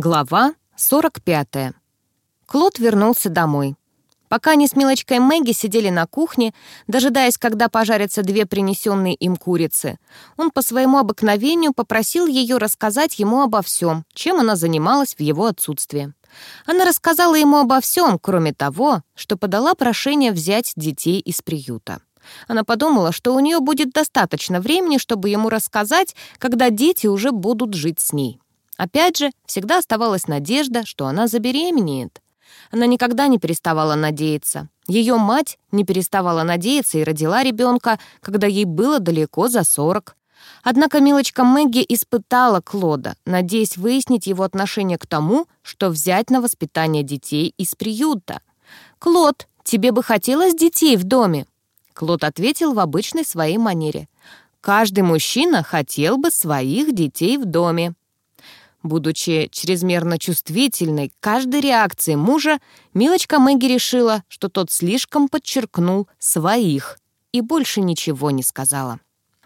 Глава 45. Клод вернулся домой. Пока они с Милочкой Мэгги сидели на кухне, дожидаясь, когда пожарятся две принесенные им курицы, он по своему обыкновению попросил ее рассказать ему обо всем, чем она занималась в его отсутствие. Она рассказала ему обо всем, кроме того, что подала прошение взять детей из приюта. Она подумала, что у нее будет достаточно времени, чтобы ему рассказать, когда дети уже будут жить с ней. Опять же, всегда оставалась надежда, что она забеременеет. Она никогда не переставала надеяться. Ее мать не переставала надеяться и родила ребенка, когда ей было далеко за сорок. Однако милочка Мэгги испытала Клода, надеясь выяснить его отношение к тому, что взять на воспитание детей из приюта. «Клод, тебе бы хотелось детей в доме?» Клод ответил в обычной своей манере. «Каждый мужчина хотел бы своих детей в доме». Будучи чрезмерно чувствительной к каждой реакции мужа, милочка Мэгги решила, что тот слишком подчеркнул «своих» и больше ничего не сказала.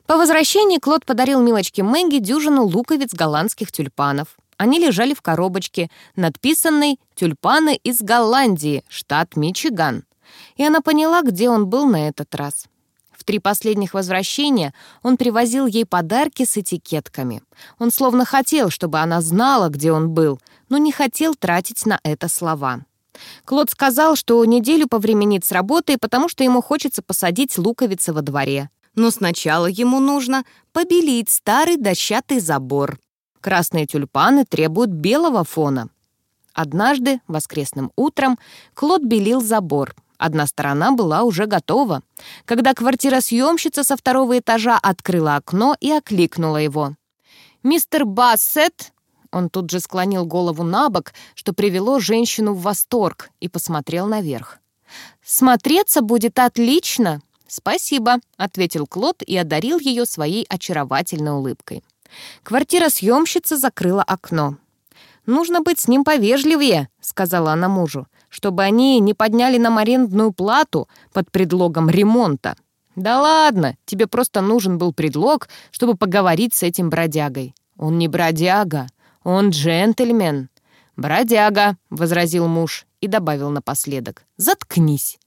По возвращении Клод подарил милочке Мэгги дюжину луковиц голландских тюльпанов. Они лежали в коробочке, надписанной «Тюльпаны из Голландии, штат Мичиган». И она поняла, где он был на этот раз. В три последних возвращения он привозил ей подарки с этикетками. Он словно хотел, чтобы она знала, где он был, но не хотел тратить на это слова. Клод сказал, что неделю повременит с работой, потому что ему хочется посадить луковицы во дворе. Но сначала ему нужно побелить старый дощатый забор. Красные тюльпаны требуют белого фона. Однажды, воскресным утром, Клод белил забор, Одна сторона была уже готова, когда квартира-съемщица со второго этажа открыла окно и окликнула его. «Мистер Бассет!» Он тут же склонил голову на бок, что привело женщину в восторг, и посмотрел наверх. «Смотреться будет отлично!» «Спасибо», — ответил Клод и одарил ее своей очаровательной улыбкой. Квартира-съемщица закрыла окно. «Нужно быть с ним повежливее», — сказала она мужу чтобы они не подняли нам арендную плату под предлогом ремонта. Да ладно, тебе просто нужен был предлог, чтобы поговорить с этим бродягой. Он не бродяга, он джентльмен. «Бродяга», — возразил муж и добавил напоследок. «Заткнись».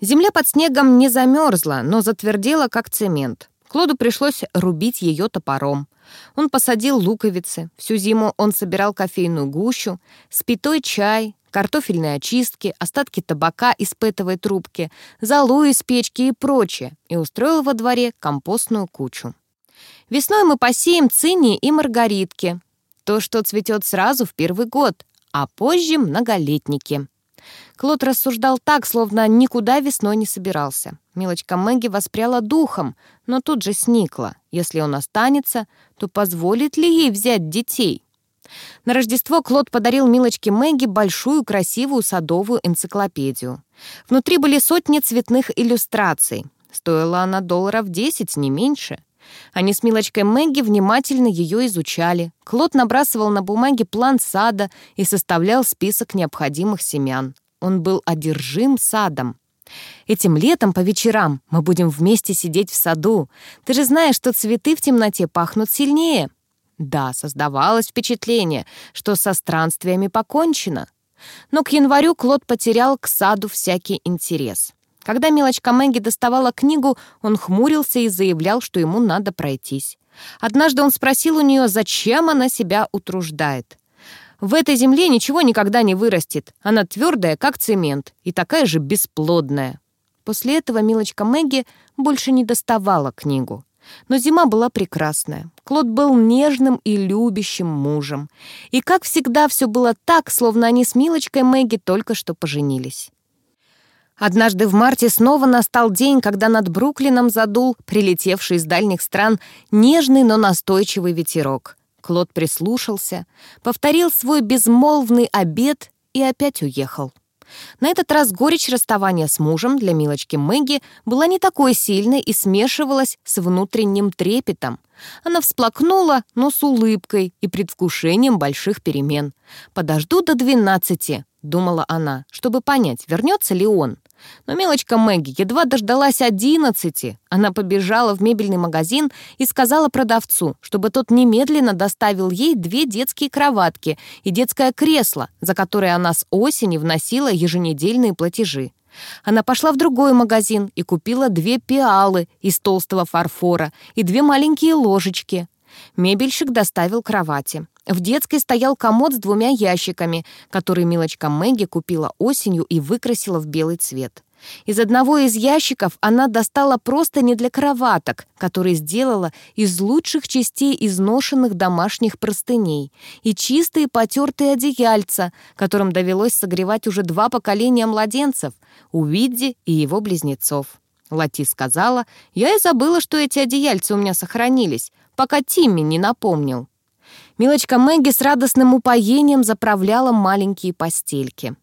Земля под снегом не замерзла, но затвердела, как цемент. Клоду пришлось рубить ее топором. Он посадил луковицы, всю зиму он собирал кофейную гущу, спитой чай, картофельные очистки, остатки табака из пэтовой трубки, золу из печки и прочее, и устроил во дворе компостную кучу. Весной мы посеем цинии и маргаритки, то, что цветет сразу в первый год, а позже многолетники. Клод рассуждал так, словно никуда весной не собирался. Милочка Мэгги воспряла духом, но тут же сникла. Если он останется, то позволит ли ей взять детей? На Рождество Клод подарил милочке Мэгги большую красивую садовую энциклопедию. Внутри были сотни цветных иллюстраций. Стоила она долларов 10, не меньше. Они с милочкой Мэгги внимательно ее изучали. Клод набрасывал на бумаге план сада и составлял список необходимых семян. Он был одержим садом. Этим летом по вечерам мы будем вместе сидеть в саду. Ты же знаешь, что цветы в темноте пахнут сильнее. Да, создавалось впечатление, что со странствиями покончено. Но к январю Клод потерял к саду всякий интерес. Когда мелочка Мэгги доставала книгу, он хмурился и заявлял, что ему надо пройтись. Однажды он спросил у нее, зачем она себя утруждает. «В этой земле ничего никогда не вырастет. Она твердая, как цемент, и такая же бесплодная». После этого милочка Мэгги больше не доставала книгу. Но зима была прекрасная. Клод был нежным и любящим мужем. И, как всегда, все было так, словно они с Милочкой Мэгги только что поженились. Однажды в марте снова настал день, когда над Бруклином задул прилетевший из дальних стран нежный, но настойчивый ветерок. Клод прислушался, повторил свой безмолвный обед и опять уехал. На этот раз горечь расставания с мужем для милочки Мэгги была не такой сильной и смешивалась с внутренним трепетом. Она всплакнула, но с улыбкой и предвкушением больших перемен. «Подожду до двенадцати», — думала она, чтобы понять, вернется ли он. Но мелочка Мэгги едва дождалась одиннадцати. Она побежала в мебельный магазин и сказала продавцу, чтобы тот немедленно доставил ей две детские кроватки и детское кресло, за которое она с осени вносила еженедельные платежи. Она пошла в другой магазин и купила две пиалы из толстого фарфора и две маленькие ложечки. Мебельщик доставил кровати. В детской стоял комод с двумя ящиками, который милочка Мэгги купила осенью и выкрасила в белый цвет. Из одного из ящиков она достала просто не для кроваток, которые сделала из лучших частей изношенных домашних простыней, и чистые потертые одеяльца, которым довелось согревать уже два поколения младенцев, у Видди и его близнецов. Лати сказала, «Я и забыла, что эти одеяльца у меня сохранились, пока Тимми не напомнил». Милочка Мэгги с радостным упоением заправляла маленькие постельки.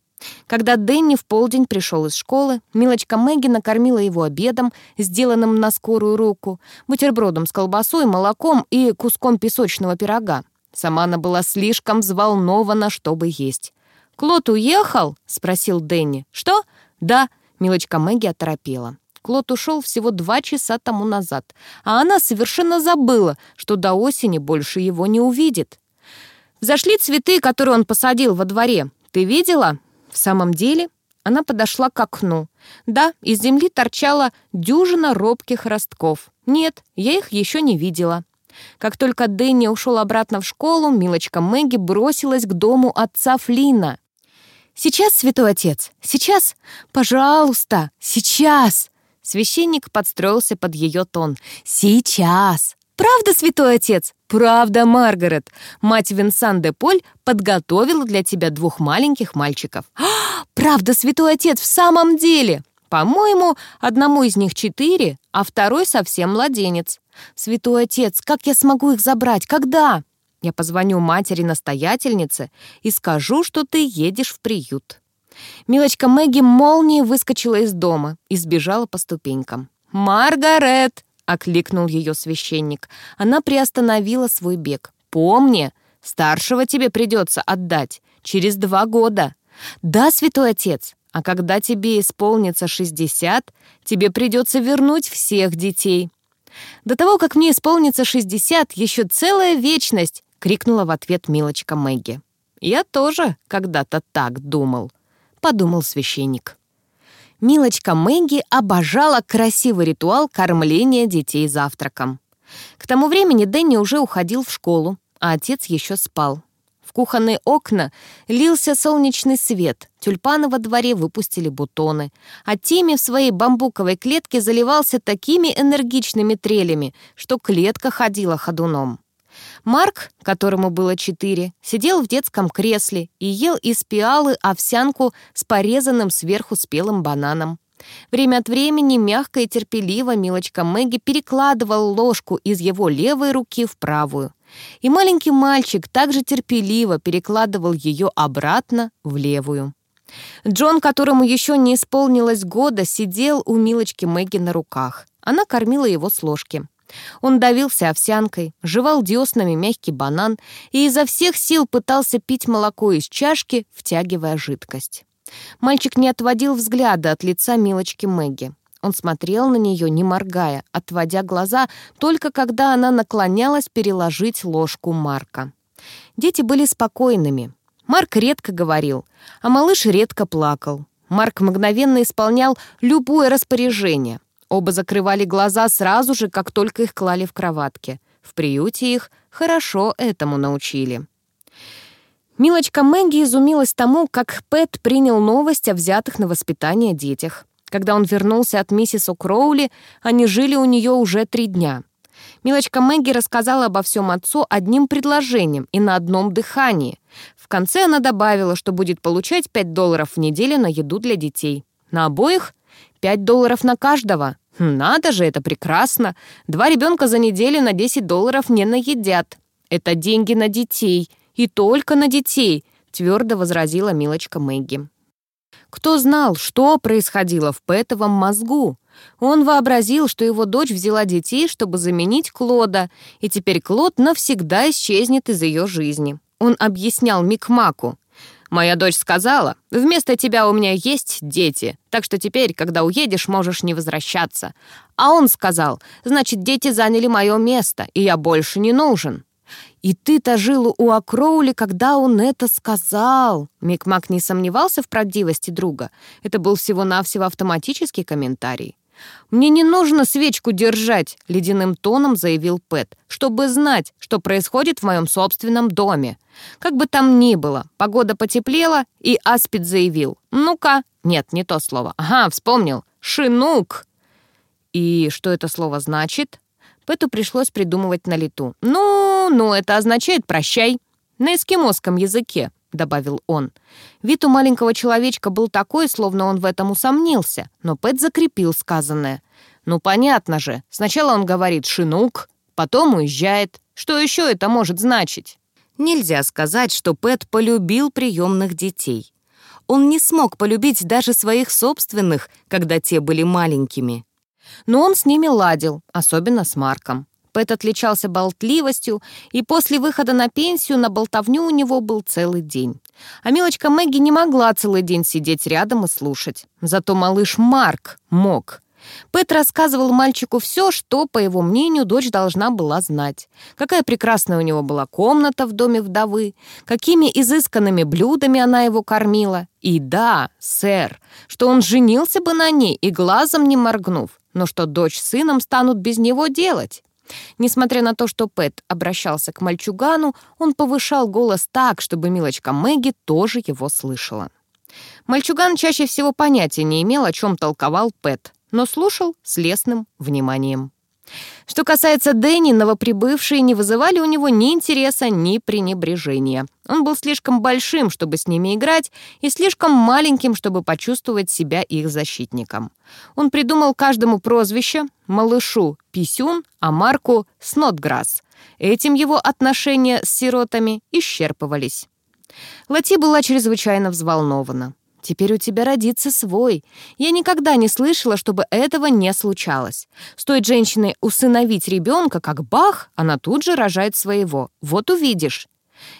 Когда Дэнни в полдень пришел из школы, милочка Мэгги накормила его обедом, сделанным на скорую руку, бутербродом с колбасой, молоком и куском песочного пирога. Сама она была слишком взволнована, чтобы есть. «Клод уехал?» — спросил Дэнни. «Что?» «Да», — милочка Мэгги оторопела. Клод ушел всего два часа тому назад, а она совершенно забыла, что до осени больше его не увидит. Взошли цветы, которые он посадил во дворе. Ты видела? В самом деле, она подошла к окну. Да, из земли торчала дюжина робких ростков. Нет, я их еще не видела. Как только Дэнни ушел обратно в школу, милочка Мэгги бросилась к дому отца Флина. «Сейчас, святой отец, сейчас! Пожалуйста, сейчас!» Священник подстроился под ее тон. «Сейчас!» «Правда, святой отец?» «Правда, Маргарет. Мать Винсан де Поль подготовила для тебя двух маленьких мальчиков». «А, «Правда, святой отец, в самом деле?» «По-моему, одному из них четыре, а второй совсем младенец». «Святой отец, как я смогу их забрать? Когда?» «Я позвоню матери-настоятельнице и скажу, что ты едешь в приют». Милочка Мэгги молнией выскочила из дома и сбежала по ступенькам. «Маргарет!» — окликнул ее священник. Она приостановила свой бег. «Помни, старшего тебе придется отдать через два года». «Да, святой отец, а когда тебе исполнится шестьдесят, тебе придется вернуть всех детей». «До того, как мне исполнится шестьдесят, еще целая вечность!» — крикнула в ответ милочка Мэгги. «Я тоже когда-то так думал», подумал священник. Милочка Мэгги обожала красивый ритуал кормления детей завтраком. К тому времени Дэнни уже уходил в школу, а отец еще спал. В кухонные окна лился солнечный свет, тюльпаны во дворе выпустили бутоны, а Тимми в своей бамбуковой клетке заливался такими энергичными трелями, что клетка ходила ходуном. Марк, которому было четыре, сидел в детском кресле и ел из пиалы овсянку с порезанным сверху спелым бананом. Время от времени мягко и терпеливо милочка Мэгги перекладывал ложку из его левой руки в правую. И маленький мальчик также терпеливо перекладывал ее обратно в левую. Джон, которому еще не исполнилось года, сидел у милочки Мэгги на руках. Она кормила его с ложки. Он давился овсянкой, жевал деснами мягкий банан и изо всех сил пытался пить молоко из чашки, втягивая жидкость. Мальчик не отводил взгляда от лица милочки Мэгги. Он смотрел на нее, не моргая, отводя глаза, только когда она наклонялась переложить ложку Марка. Дети были спокойными. Марк редко говорил, а малыш редко плакал. Марк мгновенно исполнял любое распоряжение. Оба закрывали глаза сразу же, как только их клали в кроватке. В приюте их хорошо этому научили. Милочка Мэгги изумилась тому, как Пэт принял новость о взятых на воспитание детях. Когда он вернулся от миссис О'Кроули, они жили у нее уже три дня. Милочка Мэгги рассказала обо всем отцу одним предложением и на одном дыхании. В конце она добавила, что будет получать 5 долларов в неделю на еду для детей. На обоих Пять долларов на каждого. Хм, надо же, это прекрасно. Два ребенка за неделю на 10 долларов не наедят. Это деньги на детей. И только на детей, твердо возразила милочка Мэгги. Кто знал, что происходило в Пэтовом мозгу? Он вообразил, что его дочь взяла детей, чтобы заменить Клода, и теперь Клод навсегда исчезнет из ее жизни. Он объяснял Микмаку. «Моя дочь сказала, вместо тебя у меня есть дети, так что теперь, когда уедешь, можешь не возвращаться». А он сказал, «Значит, дети заняли мое место, и я больше не нужен». «И ты-то жил у Акроули, когда он это сказал!» Микмак не сомневался в правдивости друга. Это был всего-навсего автоматический комментарий. «Мне не нужно свечку держать», — ледяным тоном заявил Пэт, «чтобы знать, что происходит в моем собственном доме. Как бы там ни было, погода потеплела, и Аспид заявил, «Ну-ка». Нет, не то слово. Ага, вспомнил. «Шинук». «И что это слово значит?» Пэту пришлось придумывать на лету. «Ну, ну, это означает «прощай» на эскимосском языке», — добавил он. Вид у маленького человечка был такой, словно он в этом усомнился, но Пэт закрепил сказанное. «Ну, понятно же. Сначала он говорит «шинук», потом уезжает. Что еще это может значить?» Нельзя сказать, что Пэт полюбил приемных детей. Он не смог полюбить даже своих собственных, когда те были маленькими. Но он с ними ладил, особенно с Марком. Пэт отличался болтливостью, и после выхода на пенсию на болтовню у него был целый день. А милочка Мэгги не могла целый день сидеть рядом и слушать. Зато малыш Марк мог. Пэт рассказывал мальчику все, что, по его мнению, дочь должна была знать. Какая прекрасная у него была комната в доме вдовы, какими изысканными блюдами она его кормила. И да, сэр, что он женился бы на ней и глазом не моргнув, но что дочь с сыном станут без него делать. Несмотря на то, что Пэт обращался к мальчугану, он повышал голос так, чтобы милочка Мэгги тоже его слышала. Мальчуган чаще всего понятия не имел, о чем толковал Пэт, но слушал с лесным вниманием. Что касается Дэнни, новоприбывшие не вызывали у него ни интереса, ни пренебрежения. Он был слишком большим, чтобы с ними играть, и слишком маленьким, чтобы почувствовать себя их защитником. Он придумал каждому прозвище малышу Писюн, а Марку Снотграсс. Этим его отношения с сиротами исчерпывались. Лати была чрезвычайно взволнована. Теперь у тебя родится свой. Я никогда не слышала, чтобы этого не случалось. Стоит женщине усыновить ребенка, как бах, она тут же рожает своего. Вот увидишь.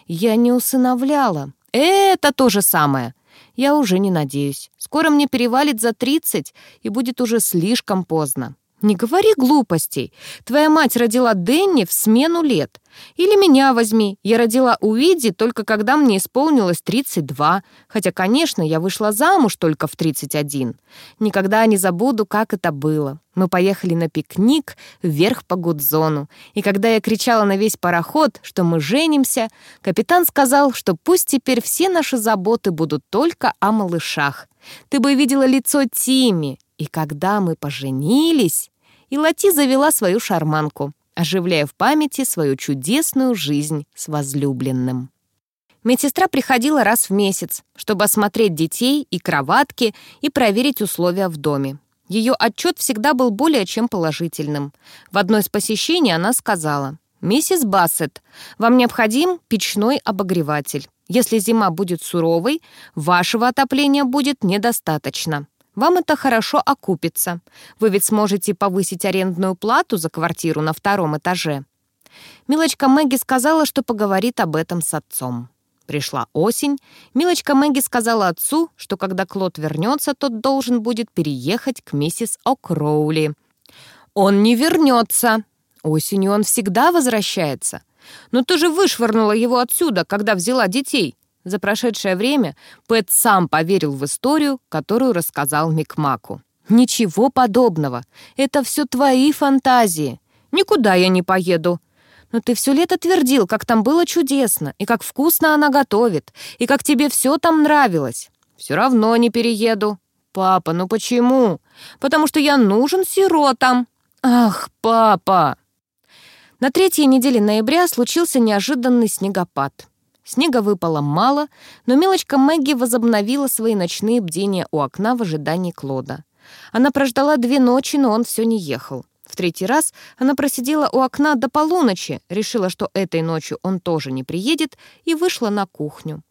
Я не усыновляла. Это то же самое. Я уже не надеюсь. Скоро мне перевалит за тридцать, и будет уже слишком поздно. Не говори глупостей. Твоя мать родила Дэнни в смену лет. Или меня возьми. Я родила Уиди только когда мне исполнилось 32. Хотя, конечно, я вышла замуж только в 31. Никогда не забуду, как это было. Мы поехали на пикник вверх по Гудзону. И когда я кричала на весь пароход, что мы женимся, капитан сказал, что пусть теперь все наши заботы будут только о малышах. Ты бы видела лицо Тими, и когда мы поженились, и Лати завела свою шарманку, оживляя в памяти свою чудесную жизнь с возлюбленным. Медсестра приходила раз в месяц, чтобы осмотреть детей и кроватки и проверить условия в доме. Ее отчет всегда был более чем положительным. В одно из посещений она сказала, «Миссис Бассет, вам необходим печной обогреватель. Если зима будет суровой, вашего отопления будет недостаточно. Вам это хорошо окупится. Вы ведь сможете повысить арендную плату за квартиру на втором этаже». Милочка Мэгги сказала, что поговорит об этом с отцом. Пришла осень. Милочка Мэгги сказала отцу, что когда Клод вернется, тот должен будет переехать к миссис О'Кроули. «Он не вернется. Осенью он всегда возвращается. Но ты же вышвырнула его отсюда, когда взяла детей. За прошедшее время Пэт сам поверил в историю, которую рассказал Микмаку. «Ничего подобного. Это все твои фантазии. Никуда я не поеду. Но ты все лето твердил, как там было чудесно, и как вкусно она готовит, и как тебе все там нравилось. Все равно не перееду. Папа, ну почему? Потому что я нужен сиротам. Ах, папа!» На третьей неделе ноября случился неожиданный снегопад. Снега выпало мало, но мелочка Мэгги возобновила свои ночные бдения у окна в ожидании Клода. Она прождала две ночи, но он все не ехал. В третий раз она просидела у окна до полуночи, решила, что этой ночью он тоже не приедет, и вышла на кухню.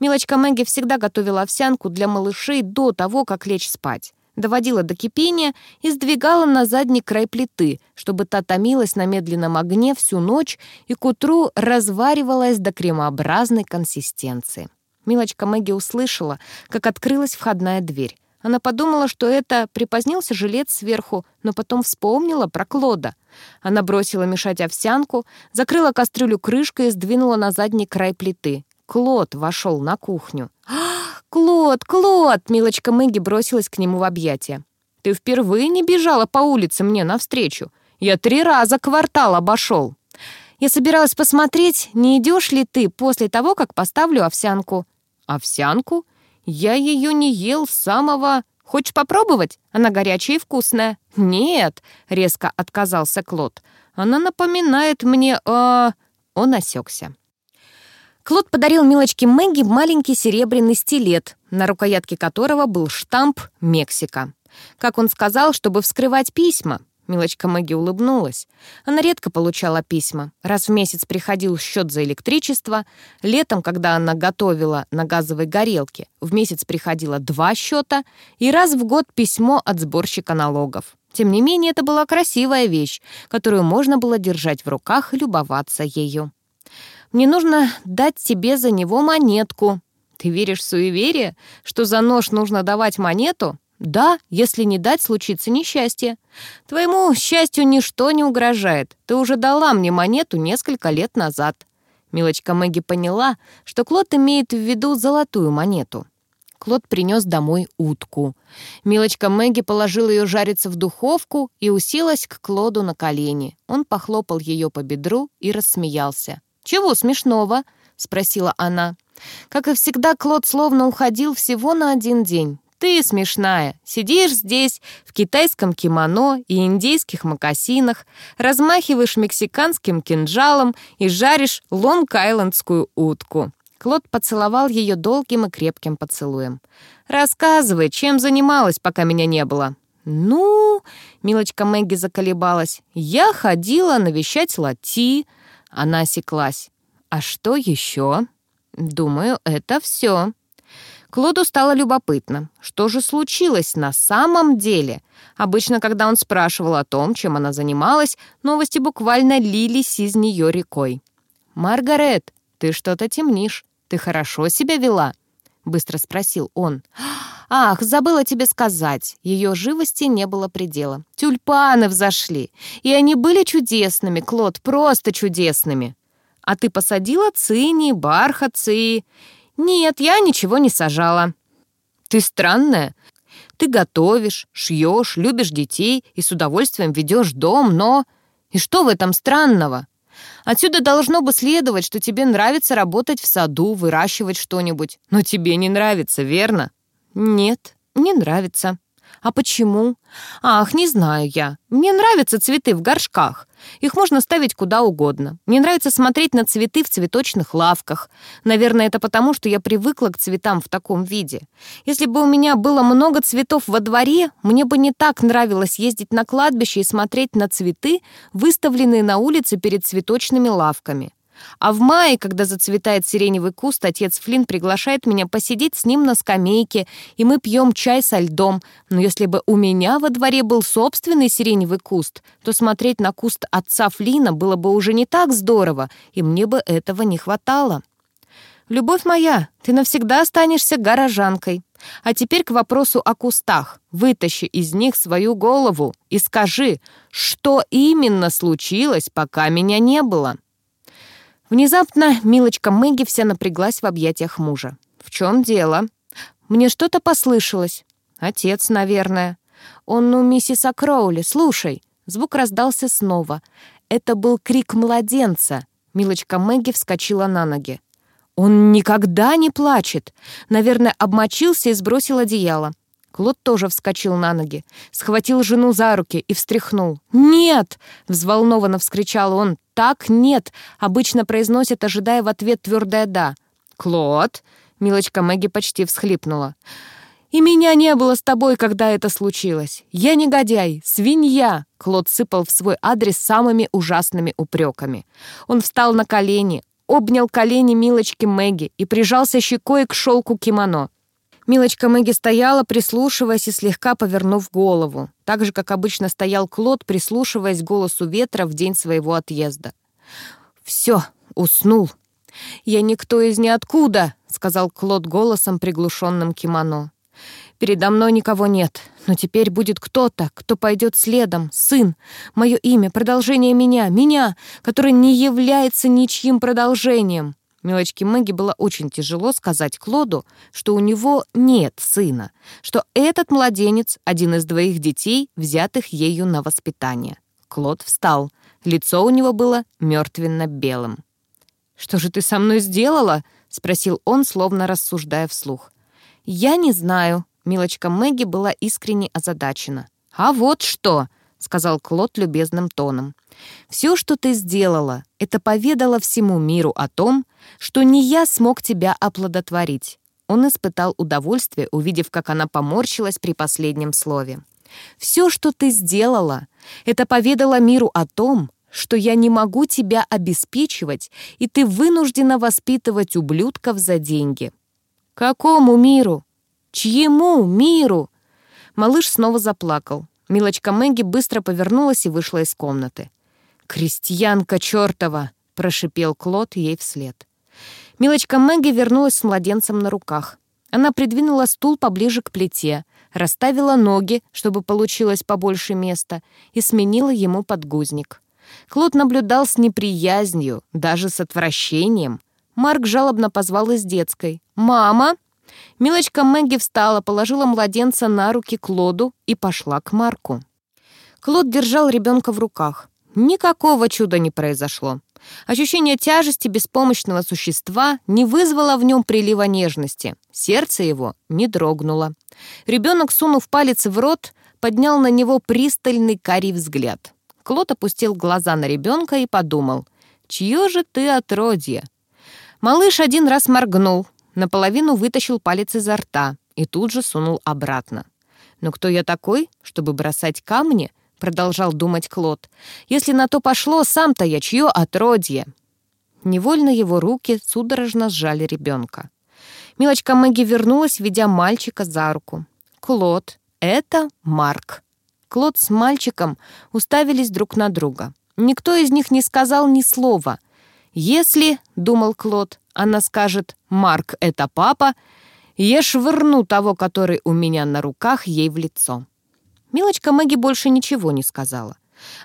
Милочка Мэгги всегда готовила овсянку для малышей до того, как лечь спать. Доводила до кипения и сдвигала на задний край плиты, чтобы та томилась на медленном огне всю ночь и к утру разваривалась до кремообразной консистенции. Милочка Мэгги услышала, как открылась входная дверь. Она подумала, что это припозднился жилет сверху, но потом вспомнила про Клода. Она бросила мешать овсянку, закрыла кастрюлю крышкой и сдвинула на задний край плиты. Клод вошел на кухню. «Ах, Клод, Клод!» Милочка Мэгги бросилась к нему в объятия. «Ты впервые не бежала по улице мне навстречу. Я три раза квартал обошел. Я собиралась посмотреть, не идешь ли ты после того, как поставлю овсянку». «Овсянку? Я ее не ел с самого... Хочешь попробовать? Она горячая и вкусная». «Нет», — резко отказался Клод. «Она напоминает мне о...» Он осекся. Клод подарил милочке Мэгги маленький серебряный стилет, на рукоятке которого был штамп «Мексика». Как он сказал, чтобы вскрывать письма. Милочка Мэгги улыбнулась. Она редко получала письма. Раз в месяц приходил счет за электричество. Летом, когда она готовила на газовой горелке, в месяц приходило два счета. И раз в год письмо от сборщика налогов. Тем не менее, это была красивая вещь, которую можно было держать в руках и любоваться ею. «Мне нужно дать тебе за него монетку». «Ты веришь в суеверие, что за нож нужно давать монету?» Да, если не дать, случится несчастье. Твоему счастью ничто не угрожает. Ты уже дала мне монету несколько лет назад». Милочка Мэгги поняла, что Клод имеет в виду золотую монету. Клод принес домой утку. Милочка Мэгги положила ее жариться в духовку и уселась к Клоду на колени. Он похлопал ее по бедру и рассмеялся. «Чего смешного?» — спросила она. Как и всегда, Клод словно уходил всего на один день. Ты смешная. Сидишь здесь, в китайском кимоно и индейских мокасинах, размахиваешь мексиканским кинжалом и жаришь лонг-айлендскую утку. Клод поцеловал ее долгим и крепким поцелуем. «Рассказывай, чем занималась, пока меня не было?» «Ну...» — милочка Мэгги заколебалась. «Я ходила навещать Лати». Она осеклась. «А что еще?» «Думаю, это все». Клоду стало любопытно, что же случилось на самом деле. Обычно, когда он спрашивал о том, чем она занималась, новости буквально лились из нее рекой. «Маргарет, ты что-то темнишь. Ты хорошо себя вела?» — быстро спросил он. «Ах, забыла тебе сказать. Ее живости не было предела. Тюльпаны взошли. И они были чудесными, Клод, просто чудесными. А ты посадила цини, бархатцы «Нет, я ничего не сажала». «Ты странная. Ты готовишь, шьешь, любишь детей и с удовольствием ведешь дом, но...» «И что в этом странного?» Отсюда должно бы следовать, что тебе нравится работать в саду, выращивать что-нибудь. Но тебе не нравится, верно? Нет, не нравится. А почему? Ах, не знаю я. Мне нравятся цветы в горшках. Их можно ставить куда угодно. Мне нравится смотреть на цветы в цветочных лавках. Наверное, это потому, что я привыкла к цветам в таком виде. Если бы у меня было много цветов во дворе, мне бы не так нравилось ездить на кладбище и смотреть на цветы, выставленные на улице перед цветочными лавками. А в мае, когда зацветает сиреневый куст, отец Флинн приглашает меня посидеть с ним на скамейке, и мы пьем чай со льдом. Но если бы у меня во дворе был собственный сиреневый куст, то смотреть на куст отца Флина было бы уже не так здорово, и мне бы этого не хватало. «Любовь моя, ты навсегда останешься горожанкой. А теперь к вопросу о кустах. Вытащи из них свою голову и скажи, что именно случилось, пока меня не было». Внезапно милочка Мэгги вся напряглась в объятиях мужа. «В чем дело?» «Мне что-то послышалось». «Отец, наверное». «Он у миссис Акроули, слушай». Звук раздался снова. Это был крик младенца. Милочка Мэгги вскочила на ноги. «Он никогда не плачет!» Наверное, обмочился и сбросил одеяло. Клод тоже вскочил на ноги, схватил жену за руки и встряхнул. «Нет!» — взволнованно вскричал он. «Так нет!» — обычно произносят, ожидая в ответ твердое «да». «Клод!» — милочка Мэгги почти всхлипнула. «И меня не было с тобой, когда это случилось. Я негодяй, свинья!» Клод сыпал в свой адрес самыми ужасными упреками. Он встал на колени, обнял колени милочки Мэгги и прижался щекой к шелку кимоно. Милочка Мэгги стояла, прислушиваясь и слегка повернув голову, так же, как обычно стоял Клод, прислушиваясь к голосу ветра в день своего отъезда. «Все, уснул». «Я никто из ниоткуда», — сказал Клод голосом, приглушенным кимоно. «Передо мной никого нет, но теперь будет кто-то, кто пойдет следом, сын, мое имя, продолжение меня, меня, который не является ничьим продолжением». Милочке Мэгги было очень тяжело сказать Клоду, что у него нет сына, что этот младенец — один из двоих детей, взятых ею на воспитание. Клод встал. Лицо у него было мертвенно-белым. «Что же ты со мной сделала?» — спросил он, словно рассуждая вслух. «Я не знаю». Милочка Мэгги была искренне озадачена. «А вот что!» — сказал Клод любезным тоном. «Все, что ты сделала, это поведало всему миру о том, что не я смог тебя оплодотворить». Он испытал удовольствие, увидев, как она поморщилась при последнем слове. «Все, что ты сделала, это поведало миру о том, что я не могу тебя обеспечивать, и ты вынуждена воспитывать ублюдков за деньги». «Какому миру? Чьему миру?» Малыш снова заплакал. Милочка Мэгги быстро повернулась и вышла из комнаты. «Крестьянка чертова!» — прошипел Клод ей вслед. Милочка Мэгги вернулась с младенцем на руках. Она придвинула стул поближе к плите, расставила ноги, чтобы получилось побольше места, и сменила ему подгузник. Клод наблюдал с неприязнью, даже с отвращением. Марк жалобно позвал из детской. «Мама!» Милочка Мэгги встала, положила младенца на руки Клоду и пошла к Марку. Клод держал ребенка в руках. Никакого чуда не произошло. Ощущение тяжести беспомощного существа не вызвало в нем прилива нежности. Сердце его не дрогнуло. Ребенок, сунув палец в рот, поднял на него пристальный карий взгляд. Клод опустил глаза на ребенка и подумал, «Чье же ты отродье?» Малыш один раз моргнул, наполовину вытащил палец изо рта и тут же сунул обратно. «Но кто я такой, чтобы бросать камни?» продолжал думать Клод. «Если на то пошло, сам-то я чье отродье?» Невольно его руки судорожно сжали ребенка. Милочка Мэгги вернулась, ведя мальчика за руку. «Клод, это Марк». Клод с мальчиком уставились друг на друга. Никто из них не сказал ни слова. «Если, — думал Клод, — она скажет «Марк — это папа», я швырну того, который у меня на руках, ей в лицо». Милочка Мэгги больше ничего не сказала.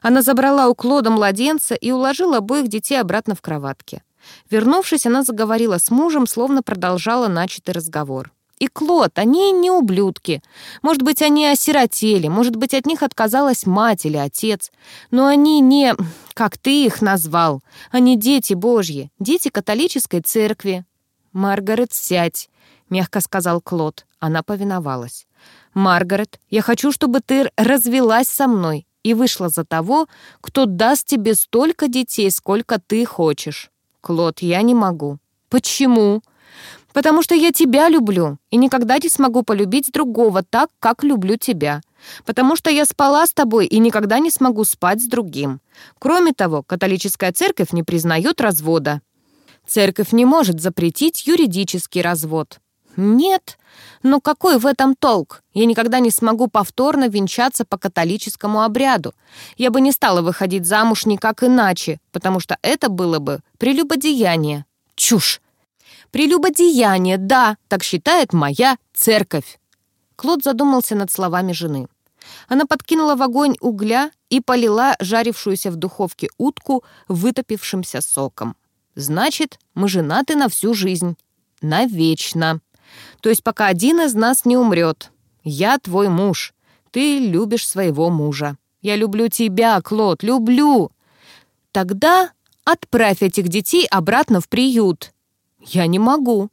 Она забрала у Клода младенца и уложила обоих детей обратно в кроватке. Вернувшись, она заговорила с мужем, словно продолжала начатый разговор. И Клод, они не ублюдки. Может быть, они осиротели, может быть, от них отказалась мать или отец. Но они не, как ты их назвал, они дети Божьи, дети католической церкви. «Маргарет, сядь», — мягко сказал Клод. Она повиновалась. «Маргарет, я хочу, чтобы ты развелась со мной и вышла за того, кто даст тебе столько детей, сколько ты хочешь». «Клод, я не могу». «Почему?» Потому что я тебя люблю и никогда не смогу полюбить другого так, как люблю тебя. Потому что я спала с тобой и никогда не смогу спать с другим. Кроме того, католическая церковь не признает развода. Церковь не может запретить юридический развод. Нет, но какой в этом толк? Я никогда не смогу повторно венчаться по католическому обряду. Я бы не стала выходить замуж никак иначе, потому что это было бы прелюбодеяние. Чушь! «Прелюбодеяние, да, так считает моя церковь». Клод задумался над словами жены. Она подкинула в огонь угля и полила жарившуюся в духовке утку вытопившимся соком. «Значит, мы женаты на всю жизнь. Навечно. То есть пока один из нас не умрет. Я твой муж. Ты любишь своего мужа. Я люблю тебя, Клод, люблю. Тогда отправь этих детей обратно в приют. «Я не могу».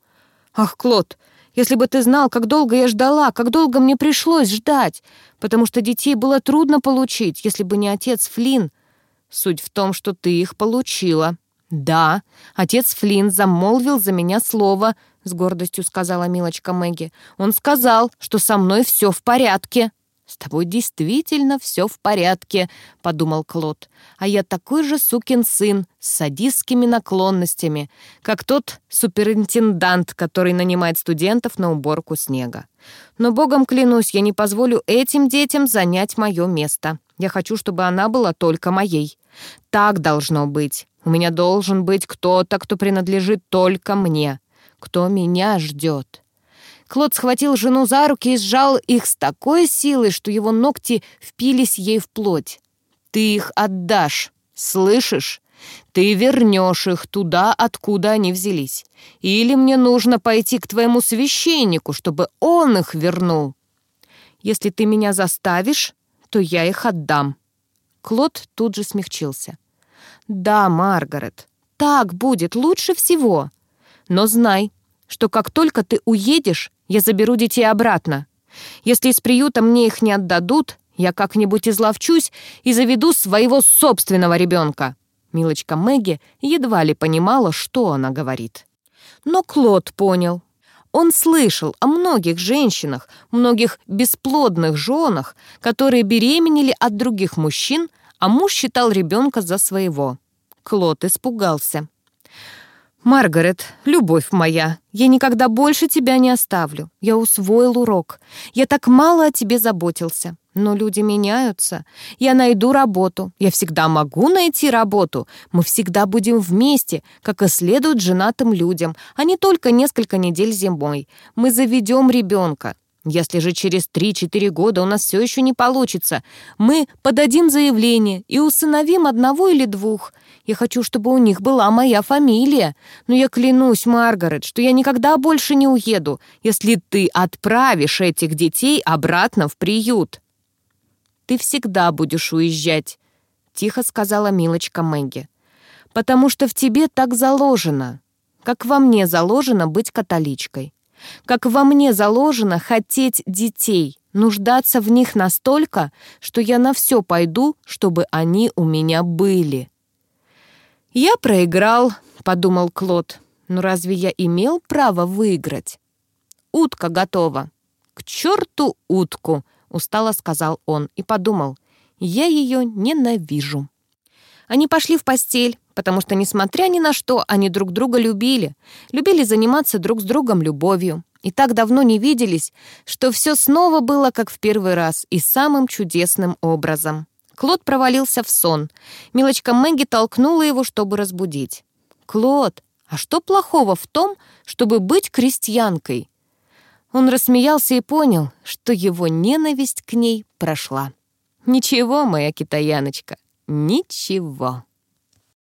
«Ах, Клод, если бы ты знал, как долго я ждала, как долго мне пришлось ждать, потому что детей было трудно получить, если бы не отец Флинн. Суть в том, что ты их получила». «Да, отец Флинн замолвил за меня слово», — с гордостью сказала милочка Мэгги. «Он сказал, что со мной все в порядке». «С тобой действительно все в порядке», — подумал Клод. «А я такой же сукин сын с садистскими наклонностями, как тот суперинтендант, который нанимает студентов на уборку снега. Но, богом клянусь, я не позволю этим детям занять мое место. Я хочу, чтобы она была только моей. Так должно быть. У меня должен быть кто-то, кто принадлежит только мне, кто меня ждет». Клод схватил жену за руки и сжал их с такой силой, что его ногти впились ей в плоть. «Ты их отдашь, слышишь? Ты вернешь их туда, откуда они взялись. Или мне нужно пойти к твоему священнику, чтобы он их вернул. Если ты меня заставишь, то я их отдам». Клод тут же смягчился. «Да, Маргарет, так будет лучше всего. Но знай, что как только ты уедешь, я заберу детей обратно. Если из приюта мне их не отдадут, я как-нибудь изловчусь и заведу своего собственного ребенка». Милочка Мэгги едва ли понимала, что она говорит. Но Клод понял. Он слышал о многих женщинах, многих бесплодных женах, которые беременели от других мужчин, а муж считал ребенка за своего. Клод испугался. «Маргарет, любовь моя, я никогда больше тебя не оставлю. Я усвоил урок. Я так мало о тебе заботился. Но люди меняются. Я найду работу. Я всегда могу найти работу. Мы всегда будем вместе, как и следует женатым людям, а не только несколько недель зимой. Мы заведем ребенка. Если же через 3-4 года у нас все еще не получится, мы подадим заявление и усыновим одного или двух. Я хочу, чтобы у них была моя фамилия. Но я клянусь, Маргарет, что я никогда больше не уеду, если ты отправишь этих детей обратно в приют. Ты всегда будешь уезжать, тихо сказала милочка Мэгги. Потому что в тебе так заложено, как во мне заложено быть католичкой. Как во мне заложено хотеть детей, нуждаться в них настолько, что я на все пойду, чтобы они у меня были. «Я проиграл», — подумал Клод. «Но разве я имел право выиграть?» «Утка готова». «К черту утку», — устало сказал он и подумал. «Я ее ненавижу». Они пошли в постель, потому что, несмотря ни на что, они друг друга любили, любили заниматься друг с другом любовью. И так давно не виделись, что все снова было как в первый раз и самым чудесным образом. Клод провалился в сон. Милочка Мэгги толкнула его, чтобы разбудить. «Клод, а что плохого в том, чтобы быть крестьянкой?» Он рассмеялся и понял, что его ненависть к ней прошла. «Ничего, моя китаяночка, ничего».